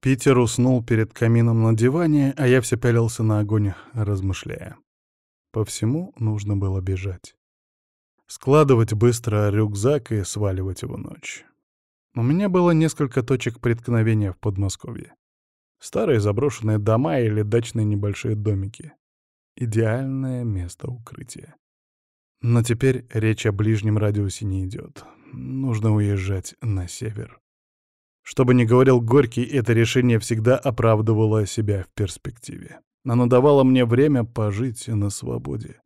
Питер уснул перед камином на диване, а я все пялился на огонь, размышляя. По всему нужно было бежать. Складывать быстро рюкзак и сваливать его ночь. У меня было несколько точек преткновения в Подмосковье. Старые заброшенные дома или дачные небольшие домики. Идеальное место укрытия. Но теперь речь о ближнем радиусе не идет. Нужно уезжать на север. Что бы ни говорил Горький, это решение всегда оправдывало себя в перспективе. Оно давало мне время пожить на свободе.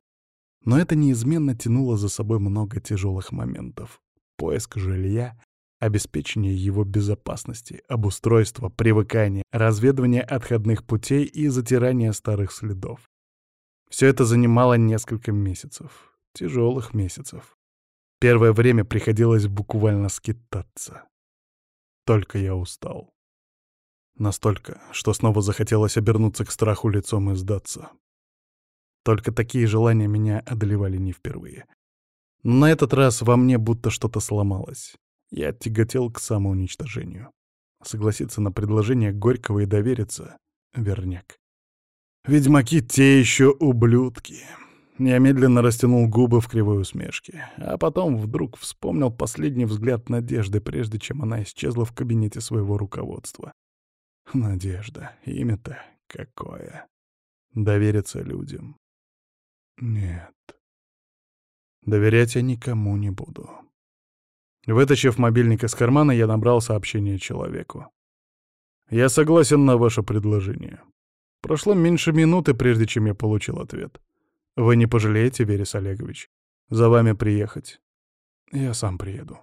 Но это неизменно тянуло за собой много тяжелых моментов. Поиск жилья, обеспечение его безопасности, обустройство, привыкание, разведывание отходных путей и затирание старых следов. Все это занимало несколько месяцев. Тяжелых месяцев. Первое время приходилось буквально скитаться. Только я устал. Настолько, что снова захотелось обернуться к страху лицом и сдаться. Только такие желания меня одолевали не впервые. Но на этот раз во мне будто что-то сломалось. Я тяготел к самоуничтожению. Согласиться на предложение Горького и довериться — верняк. Ведьмаки те еще ублюдки. Я медленно растянул губы в кривой усмешке, а потом вдруг вспомнил последний взгляд Надежды, прежде чем она исчезла в кабинете своего руководства. Надежда, имя-то какое. Довериться людям. Нет. Доверять я никому не буду. Вытащив мобильник из кармана, я набрал сообщение человеку. «Я согласен на ваше предложение. Прошло меньше минуты, прежде чем я получил ответ. Вы не пожалеете, Верес Олегович, за вами приехать? Я сам приеду.